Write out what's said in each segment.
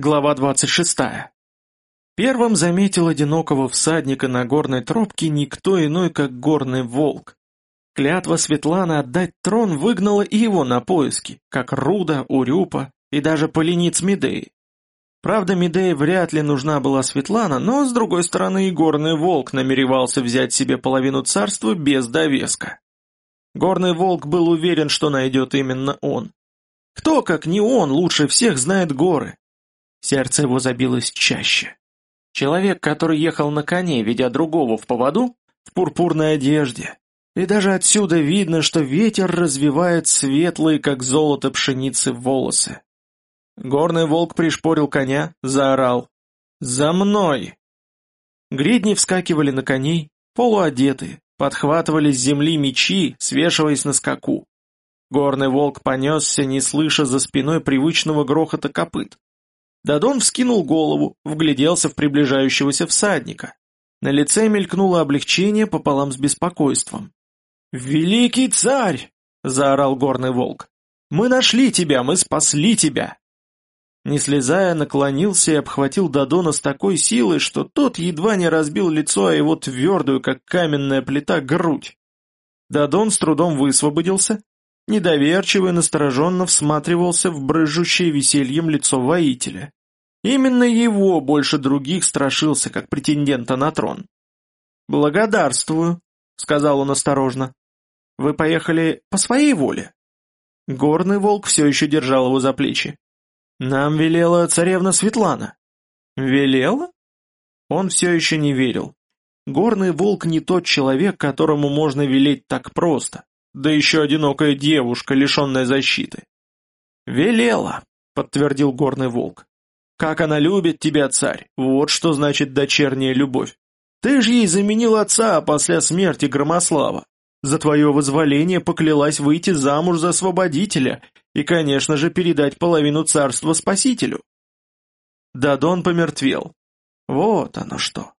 Глава 26. Первым заметил одинокого всадника на горной тропке никто иной, как горный волк. Клятва Светланы отдать трон выгнала и его на поиски, как Руда, Урюпа и даже полениц Медеи. Правда, Медее вряд ли нужна была Светлана, но, с другой стороны, и горный волк намеревался взять себе половину царства без довеска. Горный волк был уверен, что найдет именно он. Кто, как не он, лучше всех знает горы, Сердце его забилось чаще. Человек, который ехал на коне, ведя другого в поводу, в пурпурной одежде. И даже отсюда видно, что ветер развивает светлые, как золото пшеницы, волосы. Горный волк пришпорил коня, заорал. «За мной!» Гридни вскакивали на коней, полуодетые, подхватывали с земли мечи, свешиваясь на скаку. Горный волк понесся, не слыша за спиной привычного грохота копыт. Дадон вскинул голову, вгляделся в приближающегося всадника. На лице мелькнуло облегчение пополам с беспокойством. «Великий царь!» — заорал горный волк. «Мы нашли тебя, мы спасли тебя!» Не слезая, наклонился и обхватил Дадона с такой силой, что тот едва не разбил лицо, а его твердую, как каменная плита, грудь. Дадон с трудом высвободился, недоверчиво и настороженно всматривался в брыжущее весельем лицо воителя. Именно его больше других страшился, как претендента на трон. «Благодарствую», — сказал он осторожно. «Вы поехали по своей воле?» Горный волк все еще держал его за плечи. «Нам велела царевна Светлана». «Велела?» Он все еще не верил. Горный волк не тот человек, которому можно велеть так просто да еще одинокая девушка, лишенная защиты. «Велела», — подтвердил горный волк. «Как она любит тебя, царь! Вот что значит дочерняя любовь! Ты ж ей заменил отца после смерти Громослава. За твое возволение поклялась выйти замуж за освободителя и, конечно же, передать половину царства спасителю». Дадон помертвел. Вот оно что.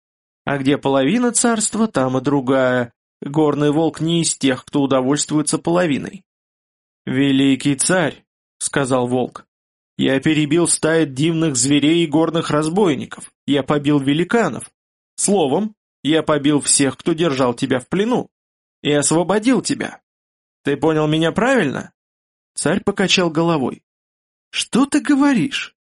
А где половина царства, там и другая. Горный волк не из тех, кто удовольствуется половиной. «Великий царь», — сказал волк, — «я перебил стаи дивных зверей и горных разбойников, я побил великанов. Словом, я побил всех, кто держал тебя в плену, и освободил тебя. Ты понял меня правильно?» Царь покачал головой. «Что ты говоришь?»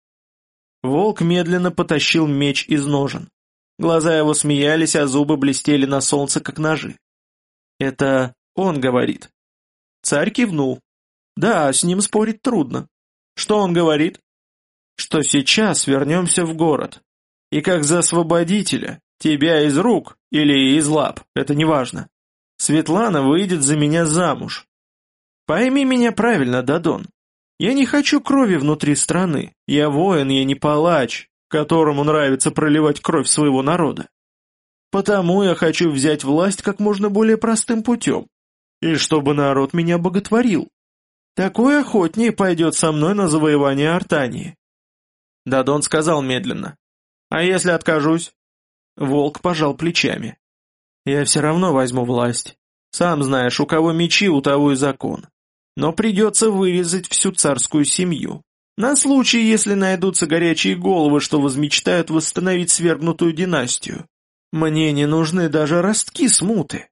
Волк медленно потащил меч из ножен. Глаза его смеялись, а зубы блестели на солнце, как ножи. «Это он говорит». Царь кивнул. «Да, с ним спорить трудно. Что он говорит?» «Что сейчас вернемся в город. И как за освободителя, тебя из рук или из лап, это не важно. Светлана выйдет за меня замуж. Пойми меня правильно, Дадон. Я не хочу крови внутри страны. Я воин, я не палач, которому нравится проливать кровь своего народа. Потому я хочу взять власть как можно более простым путем. И чтобы народ меня боготворил. Такой охотнее пойдет со мной на завоевание Артании. Дадон сказал медленно. А если откажусь? Волк пожал плечами. Я все равно возьму власть. Сам знаешь, у кого мечи, у того и закон. Но придется вырезать всю царскую семью. На случай, если найдутся горячие головы, что возмечтают восстановить свергнутую династию. Мне не нужны даже ростки смуты.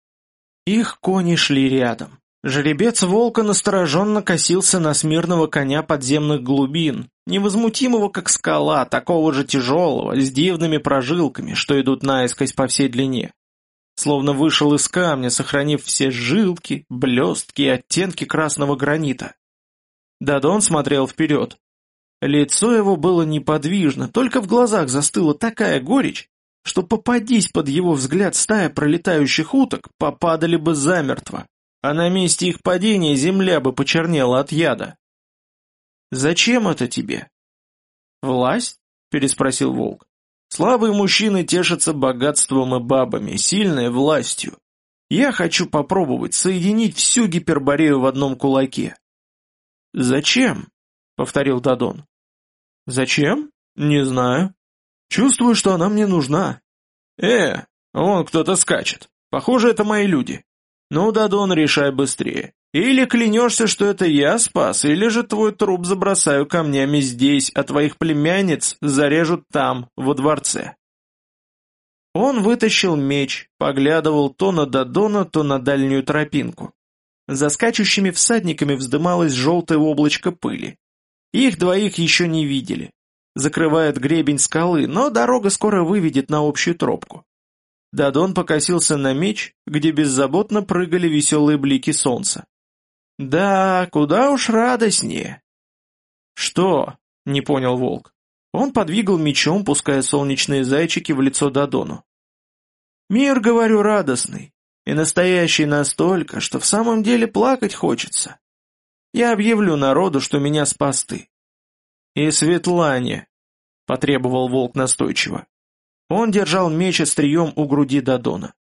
Их кони шли рядом. Жеребец волка настороженно косился на смирного коня подземных глубин, невозмутимого как скала, такого же тяжелого, с дивными прожилками, что идут наискось по всей длине. Словно вышел из камня, сохранив все жилки, блестки и оттенки красного гранита. Дадон смотрел вперед. Лицо его было неподвижно, только в глазах застыла такая горечь, что попадись под его взгляд стая пролетающих уток, попадали бы замертво, а на месте их падения земля бы почернела от яда. «Зачем это тебе?» «Власть?» — переспросил волк. «Слабые мужчины тешатся богатством и бабами, сильные — властью. Я хочу попробовать соединить всю гиперборею в одном кулаке». «Зачем?» — повторил Дадон. «Зачем? Не знаю. Чувствую, что она мне нужна. Э, вон кто-то скачет. Похоже, это мои люди. Ну, Дадон, решай быстрее. Или клянешься, что это я спас, или же твой труп забросаю камнями здесь, а твоих племянниц зарежут там, во дворце. Он вытащил меч, поглядывал то на Дадона, то на дальнюю тропинку. За скачущими всадниками вздымалось желтое облачко пыли. Их двоих еще не видели. Закрывает гребень скалы, но дорога скоро выведет на общую тропку. Дадон покосился на меч, где беззаботно прыгали веселые блики солнца. «Да, куда уж радостнее!» «Что?» — не понял волк. Он подвигал мечом, пуская солнечные зайчики в лицо Дадону. «Мир, говорю, радостный, и настоящий настолько, что в самом деле плакать хочется. Я объявлю народу, что меня спас ты. И Светлане, — потребовал волк настойчиво. Он держал меч острием у груди Дадона.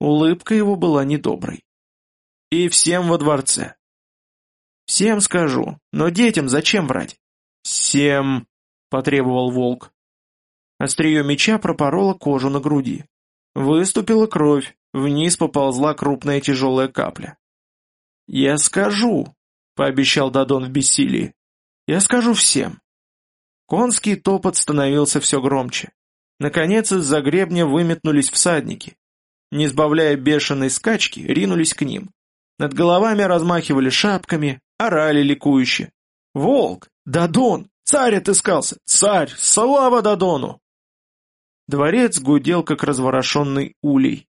Улыбка его была недоброй. И всем во дворце. Всем скажу, но детям зачем врать? Всем, — потребовал волк. Острие меча пропороло кожу на груди. Выступила кровь, вниз поползла крупная тяжелая капля. «Я скажу», — пообещал Дадон в бессилии. «Я скажу всем». Конский топот становился все громче. Наконец из-за гребня выметнулись всадники. Не сбавляя бешеной скачки, ринулись к ним. Над головами размахивали шапками, орали ликующе. «Волк! Дадон! Царь отыскался! Царь! Слава Дадону!» Дворец гудел, как разворошенный улей.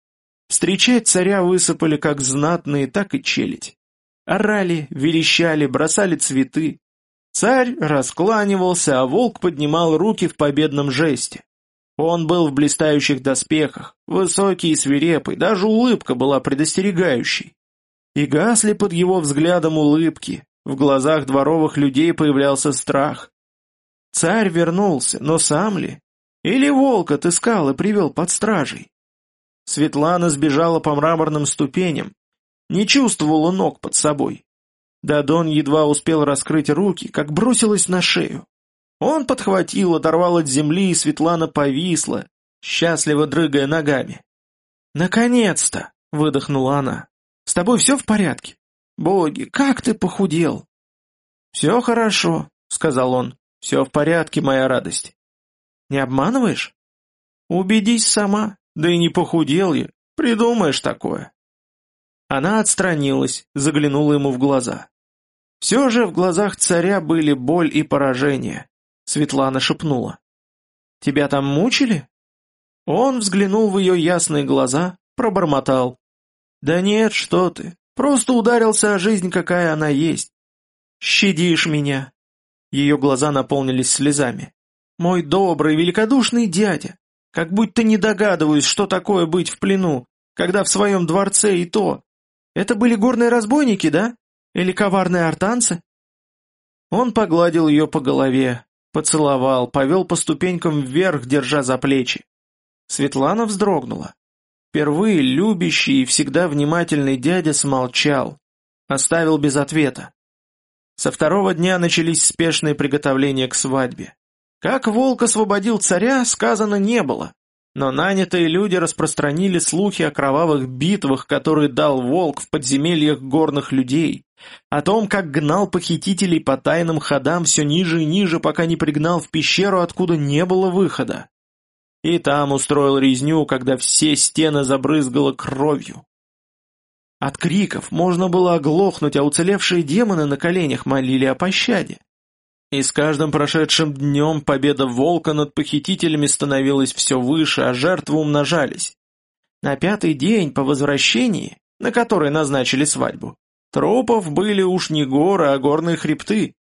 Встречать царя высыпали как знатные, так и челядь. Орали, верещали, бросали цветы. Царь раскланивался, а волк поднимал руки в победном жесте. Он был в блистающих доспехах, высокий и свирепый, даже улыбка была предостерегающей. И гасли под его взглядом улыбки, в глазах дворовых людей появлялся страх. Царь вернулся, но сам ли? Или волк отыскал и привел под стражей? Светлана сбежала по мраморным ступеням, не чувствовала ног под собой. Дадон едва успел раскрыть руки, как бросилась на шею. Он подхватил, оторвал от земли, и Светлана повисла, счастливо дрыгая ногами. «Наконец-то!» — выдохнула она. «С тобой все в порядке? Боги, как ты похудел!» «Все хорошо», — сказал он. «Все в порядке, моя радость». Не обманываешь? Убедись сама, да и не похудел я. Придумаешь такое. Она отстранилась, заглянула ему в глаза. Все же в глазах царя были боль и поражение. Светлана шепнула. «Тебя там мучили?» Он взглянул в ее ясные глаза, пробормотал. «Да нет, что ты, просто ударился о жизнь, какая она есть. Щадишь меня». Ее глаза наполнились слезами. Мой добрый, великодушный дядя, как будто не догадываюсь, что такое быть в плену, когда в своем дворце и то. Это были горные разбойники, да? Или коварные артанцы? Он погладил ее по голове, поцеловал, повел по ступенькам вверх, держа за плечи. Светлана вздрогнула. Впервые любящий и всегда внимательный дядя смолчал, оставил без ответа. Со второго дня начались спешные приготовления к свадьбе. Как волк освободил царя, сказано не было. Но нанятые люди распространили слухи о кровавых битвах, которые дал волк в подземельях горных людей, о том, как гнал похитителей по тайным ходам все ниже и ниже, пока не пригнал в пещеру, откуда не было выхода. И там устроил резню, когда все стены забрызгало кровью. От криков можно было оглохнуть, а уцелевшие демоны на коленях молили о пощаде. И с каждым прошедшим днем победа волка над похитителями становилась все выше, а жертвы умножались. На пятый день по возвращении, на который назначили свадьбу, трупов были уж не горы, а горные хребты.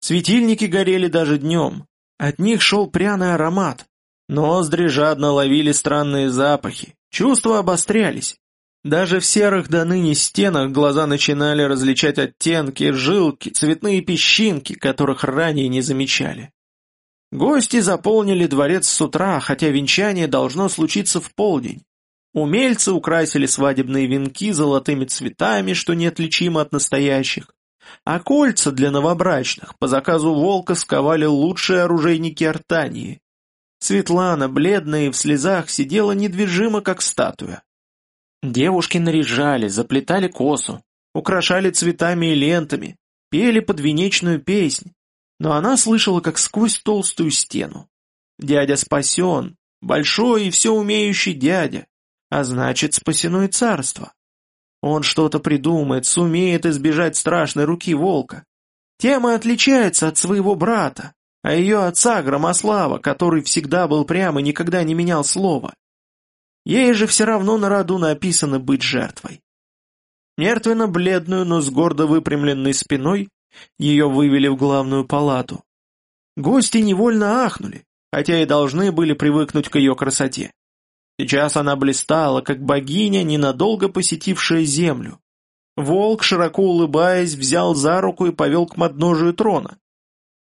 Светильники горели даже днем, от них шел пряный аромат, ноздри жадно ловили странные запахи, чувства обострялись. Даже в серых до ныне стенах глаза начинали различать оттенки, жилки, цветные песчинки, которых ранее не замечали. Гости заполнили дворец с утра, хотя венчание должно случиться в полдень. Умельцы украсили свадебные венки золотыми цветами, что неотличимо от настоящих. А кольца для новобрачных по заказу волка сковали лучшие оружейники Артании. Светлана, бледная и в слезах, сидела недвижимо, как статуя. Девушки наряжали, заплетали косу, украшали цветами и лентами, пели подвенечную песнь, но она слышала, как сквозь толстую стену. Дядя спасен, большой и все умеющий дядя, а значит спасено и царство. Он что-то придумает, сумеет избежать страшной руки волка. Тем и отличается от своего брата, а ее отца Громослава, который всегда был прям и никогда не менял слова. Ей же все равно на роду написано быть жертвой. Мертвенно-бледную, но с гордо выпрямленной спиной, ее вывели в главную палату. Гости невольно ахнули, хотя и должны были привыкнуть к ее красоте. Сейчас она блистала, как богиня, ненадолго посетившая землю. Волк, широко улыбаясь, взял за руку и повел к подножию трона.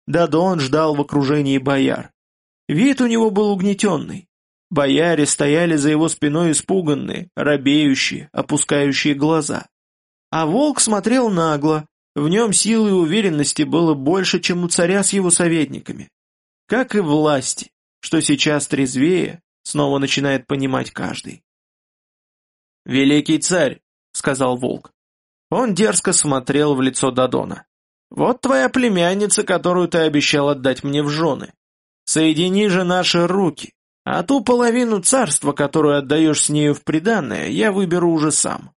Дадон ждал в окружении бояр. Вид у него был угнетенный. Бояре стояли за его спиной испуганные, робеющие, опускающие глаза. А волк смотрел нагло, в нем силы и уверенности было больше, чем у царя с его советниками. Как и власти, что сейчас трезвее, снова начинает понимать каждый. «Великий царь», — сказал волк. Он дерзко смотрел в лицо Дадона. «Вот твоя племянница, которую ты обещал отдать мне в жены. Соедини же наши руки, а ту половину царства, которую отдаешь с нею в приданное, я выберу уже сам».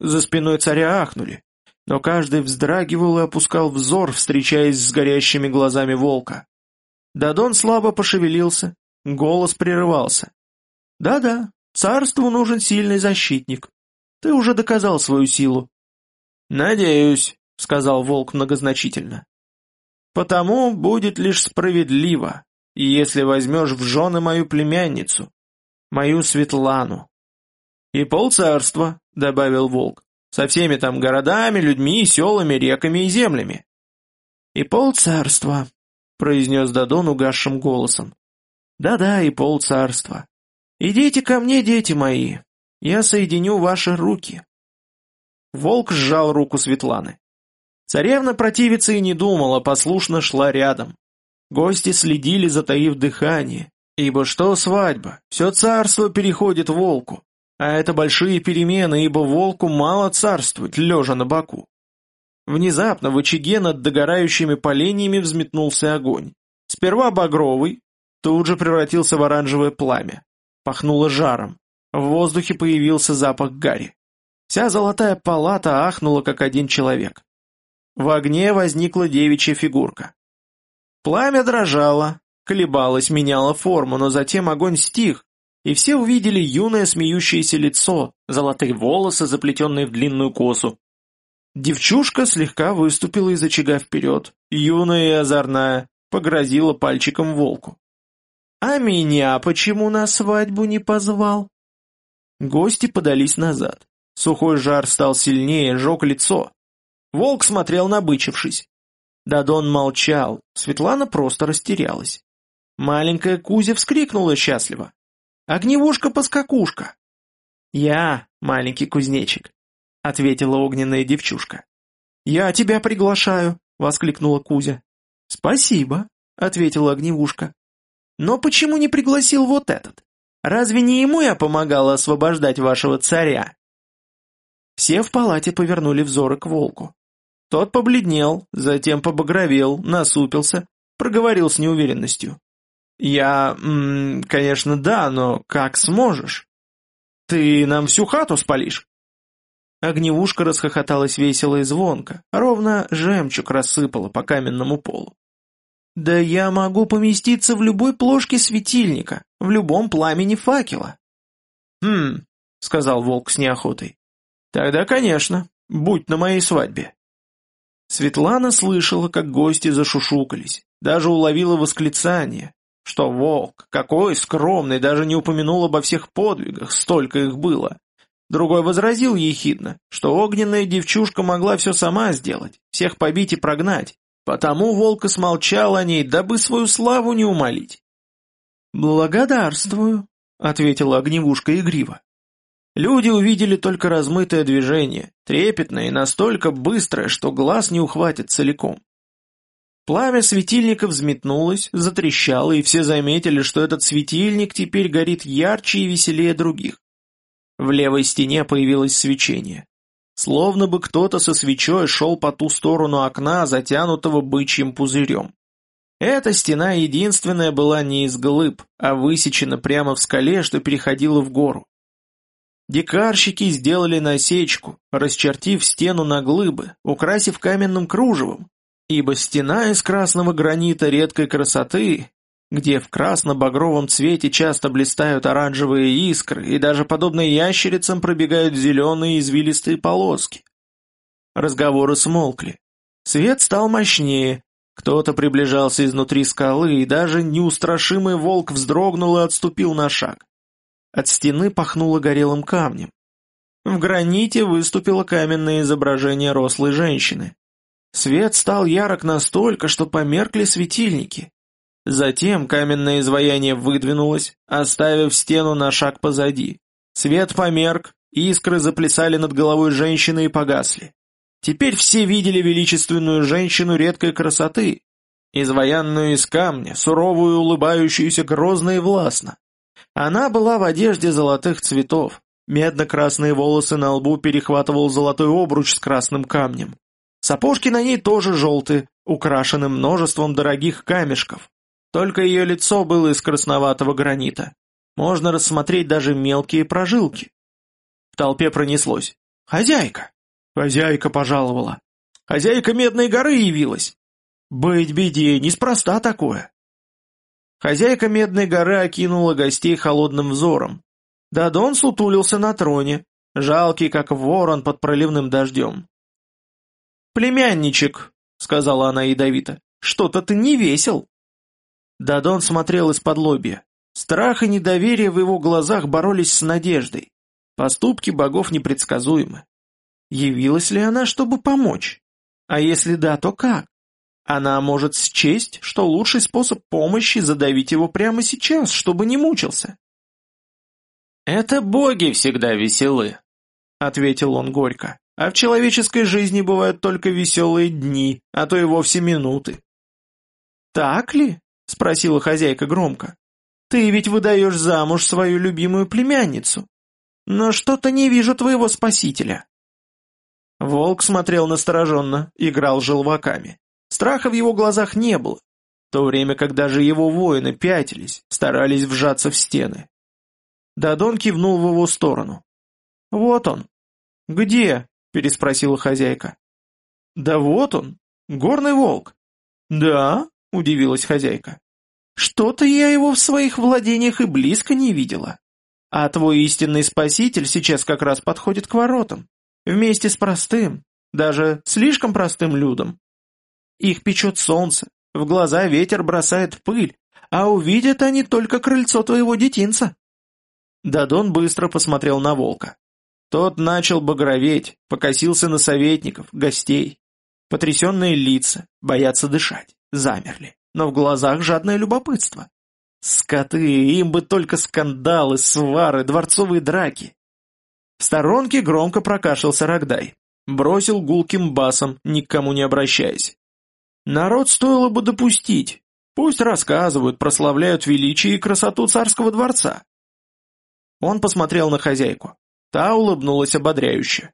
За спиной царя ахнули, но каждый вздрагивал и опускал взор, встречаясь с горящими глазами волка. Дадон слабо пошевелился, голос прерывался. «Да-да, царству нужен сильный защитник. Ты уже доказал свою силу». «Надеюсь», — сказал волк многозначительно. «Потому будет лишь справедливо, если возьмешь в жены мою племянницу, мою Светлану». «И полцарства», — добавил волк, — «со всеми там городами, людьми, селами, реками и землями». «И полцарства», — произнес Дадон угасшим голосом. «Да-да, и полцарства. Идите ко мне, дети мои, я соединю ваши руки». Волк сжал руку Светланы. Царевна противиться и не думала, послушно шла рядом. Гости следили, затаив дыхание, ибо что свадьба, все царство переходит волку, а это большие перемены, ибо волку мало царствовать, лежа на боку. Внезапно в очаге над догорающими поленьями взметнулся огонь. Сперва багровый, тут же превратился в оранжевое пламя. Пахнуло жаром. В воздухе появился запах гари. Вся золотая палата ахнула, как один человек. В огне возникла девичья фигурка. Пламя дрожало, колебалось, меняло форму, но затем огонь стих, и все увидели юное смеющееся лицо, золотые волосы, заплетенные в длинную косу. Девчушка слегка выступила из очага вперед, юная и озорная, погрозила пальчиком волку. «А меня почему на свадьбу не позвал?» Гости подались назад. Сухой жар стал сильнее, жег лицо. Волк смотрел набычившись. Дадон молчал, Светлана просто растерялась. Маленькая Кузя вскрикнула счастливо. «Огневушка-поскакушка!» «Я, маленький кузнечик», — ответила огненная девчушка. «Я тебя приглашаю», — воскликнула Кузя. «Спасибо», — ответила огневушка. «Но почему не пригласил вот этот? Разве не ему я помогала освобождать вашего царя?» Все в палате повернули взоры к волку. Тот побледнел, затем побагровел, насупился, проговорил с неуверенностью. «Я, м -м, конечно, да, но как сможешь? Ты нам всю хату спалишь?» Огневушка расхохоталась весело и звонко, ровно жемчуг рассыпала по каменному полу. «Да я могу поместиться в любой плошке светильника, в любом пламени факела». «Хм», — сказал волк с неохотой, Тогда, конечно, будь на моей свадьбе. Светлана слышала, как гости зашушукались, даже уловила восклицание, что волк, какой скромный, даже не упомянул обо всех подвигах, столько их было. Другой возразил ехидно, что огненная девчушка могла все сама сделать, всех побить и прогнать, потому волк и смолчал о ней, дабы свою славу не умолить. «Благодарствую», — ответила огневушка игриво. Люди увидели только размытое движение, трепетное и настолько быстрое, что глаз не ухватит целиком. Пламя светильника взметнулось, затрещало, и все заметили, что этот светильник теперь горит ярче и веселее других. В левой стене появилось свечение. Словно бы кто-то со свечой шел по ту сторону окна, затянутого бычьим пузырем. Эта стена единственная была не из глыб, а высечена прямо в скале, что переходила в гору. Дикарщики сделали насечку, расчертив стену на глыбы, украсив каменным кружевом, ибо стена из красного гранита редкой красоты, где в красно-багровом цвете часто блистают оранжевые искры и даже подобно ящерицам пробегают зеленые извилистые полоски. Разговоры смолкли. Свет стал мощнее, кто-то приближался изнутри скалы, и даже неустрашимый волк вздрогнул и отступил на шаг. От стены пахнуло горелым камнем. В граните выступило каменное изображение рослой женщины. Свет стал ярок настолько, что померкли светильники. Затем каменное изваяние выдвинулось, оставив стену на шаг позади. Свет померк, искры заплясали над головой женщины и погасли. Теперь все видели величественную женщину редкой красоты, изваянную из камня, суровую, улыбающуюся грозно и властно. Она была в одежде золотых цветов, медно-красные волосы на лбу перехватывал золотой обруч с красным камнем. Сапожки на ней тоже желтые, украшены множеством дорогих камешков. Только ее лицо было из красноватого гранита. Можно рассмотреть даже мелкие прожилки. В толпе пронеслось. «Хозяйка!» Хозяйка пожаловала. Хозяйка Медной горы явилась. Быть беде, неспроста такое. Хозяйка Медной горы окинула гостей холодным взором. Дадон сутулился на троне, жалкий, как ворон под проливным дождем. «Племянничек», — сказала она ядовито, — «что-то ты не весел». Дадон смотрел из-под лобья. Страх и недоверие в его глазах боролись с надеждой. Поступки богов непредсказуемы. Явилась ли она, чтобы помочь? А если да, то как? Она может счесть, что лучший способ помощи задавить его прямо сейчас, чтобы не мучился. «Это боги всегда веселы», — ответил он горько. «А в человеческой жизни бывают только веселые дни, а то и вовсе минуты». «Так ли?» — спросила хозяйка громко. «Ты ведь выдаешь замуж свою любимую племянницу. Но что-то не вижу твоего спасителя». Волк смотрел настороженно, играл желваками. Страха в его глазах не было, в то время как даже его воины пятились, старались вжаться в стены. Дадон кивнул в его сторону. «Вот он». «Где?» — переспросила хозяйка. «Да вот он, горный волк». «Да?» — удивилась хозяйка. «Что-то я его в своих владениях и близко не видела. А твой истинный спаситель сейчас как раз подходит к воротам. Вместе с простым, даже слишком простым людом. Их печет солнце, в глаза ветер бросает пыль, а увидят они только крыльцо твоего детинца. Дадон быстро посмотрел на волка. Тот начал багроветь, покосился на советников, гостей. Потрясенные лица, боятся дышать, замерли, но в глазах жадное любопытство. Скоты, им бы только скандалы, свары, дворцовые драки. В сторонке громко прокашлялся Рогдай. Бросил гулким басом, никому не обращаясь. Народ стоило бы допустить. Пусть рассказывают, прославляют величие и красоту царского дворца. Он посмотрел на хозяйку. Та улыбнулась ободряюще.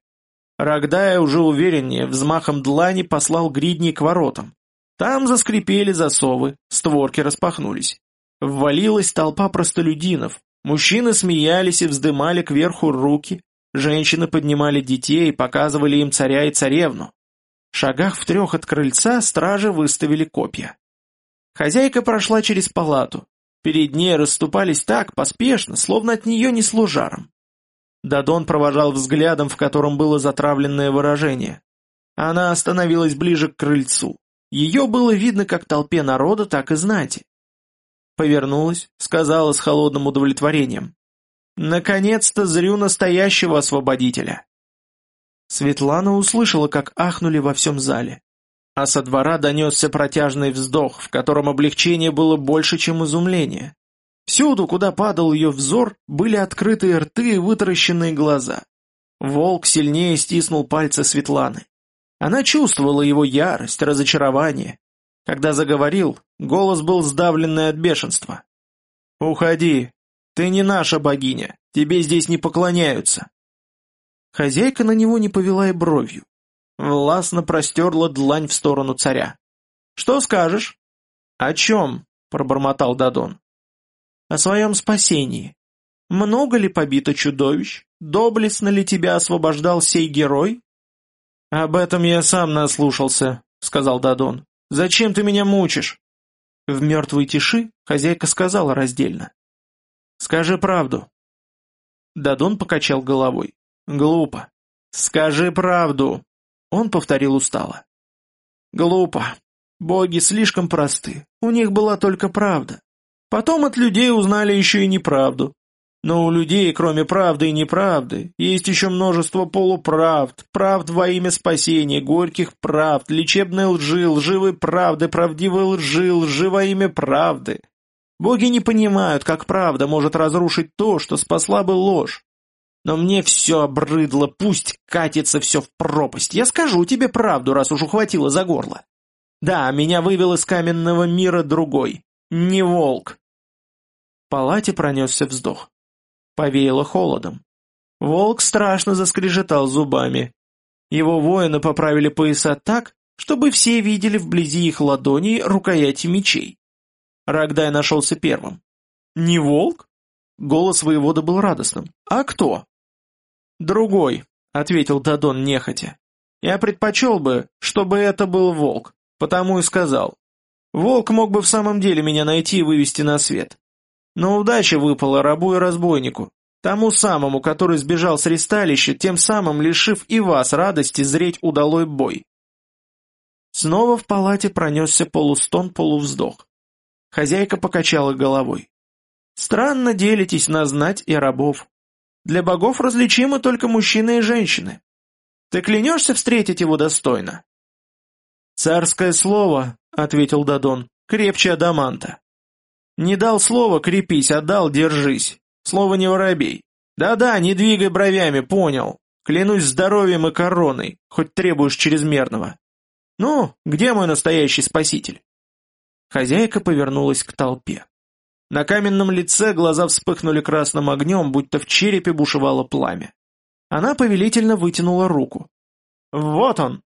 Рогдая уже увереннее, взмахом длани послал гридни к воротам. Там заскрипели засовы, створки распахнулись. Ввалилась толпа простолюдинов. Мужчины смеялись и вздымали кверху руки, Женщины поднимали детей и показывали им царя и царевну. Шагах в трех от крыльца стражи выставили копья. Хозяйка прошла через палату. Перед ней расступались так поспешно, словно от нее несло жаром. Дадон провожал взглядом, в котором было затравленное выражение. Она остановилась ближе к крыльцу. Ее было видно как толпе народа, так и знати. Повернулась, сказала с холодным удовлетворением. Наконец-то зрю настоящего освободителя. Светлана услышала, как ахнули во всем зале. А со двора донесся протяжный вздох, в котором облегчение было больше, чем изумление. Всюду, куда падал ее взор, были открытые рты и вытаращенные глаза. Волк сильнее стиснул пальцы Светланы. Она чувствовала его ярость, разочарование. Когда заговорил, голос был сдавленный от бешенства. «Уходи, ты не наша богиня. Тебе здесь не поклоняются». Хозяйка на него не повела и бровью. Властно простерла длань в сторону царя. «Что скажешь?» «О чем?» — пробормотал Дадон. «О своем спасении. Много ли побито чудовищ? Доблестно ли тебя освобождал сей герой?» «Об этом я сам наслушался», — сказал Дадон. «Зачем ты меня мучишь?» В мертвой тиши хозяйка сказала раздельно. «Скажи правду». Дадон покачал головой. «Глупо». «Скажи правду», — он повторил устало. «Глупо. Боги слишком просты. У них была только правда. Потом от людей узнали еще и неправду. Но у людей, кроме правды и неправды, есть еще множество полуправд, правд во имя спасения, горьких правд, лечебной лжи, лживой правды, правдивой лжи, лжи во имя правды. Боги не понимают, как правда может разрушить то, что спасла бы ложь. Но мне все обрыдло, пусть катится все в пропасть. Я скажу тебе правду, раз уж ухватило за горло. Да, меня вывел из каменного мира другой. Не волк. В палате пронесся вздох. Повеяло холодом. Волк страшно заскрежетал зубами. Его воины поправили пояса так, чтобы все видели вблизи их ладоней рукояти мечей. Рогдай нашелся первым. «Не волк?» Голос воевода был радостным. «А кто?» «Другой», — ответил Дадон нехотя. «Я предпочел бы, чтобы это был волк, потому и сказал. Волк мог бы в самом деле меня найти и вывести на свет. Но удача выпала рабу и разбойнику, тому самому, который сбежал с ресталища, тем самым лишив и вас радости зреть удалой бой. Снова в палате пронесся полустон-полувздох. Хозяйка покачала головой. «Странно делитесь на знать и рабов. Для богов различимы только мужчины и женщины. Ты клянешься встретить его достойно?» «Царское слово», — ответил Дадон, — «крепче адаманта». Не дал слова «крепись», а дал «держись». Слово не воробей. Да-да, не двигай бровями, понял. Клянусь здоровьем и короной, хоть требуешь чрезмерного. Ну, где мой настоящий спаситель? Хозяйка повернулась к толпе. На каменном лице глаза вспыхнули красным огнем, будто в черепе бушевало пламя. Она повелительно вытянула руку. «Вот он!»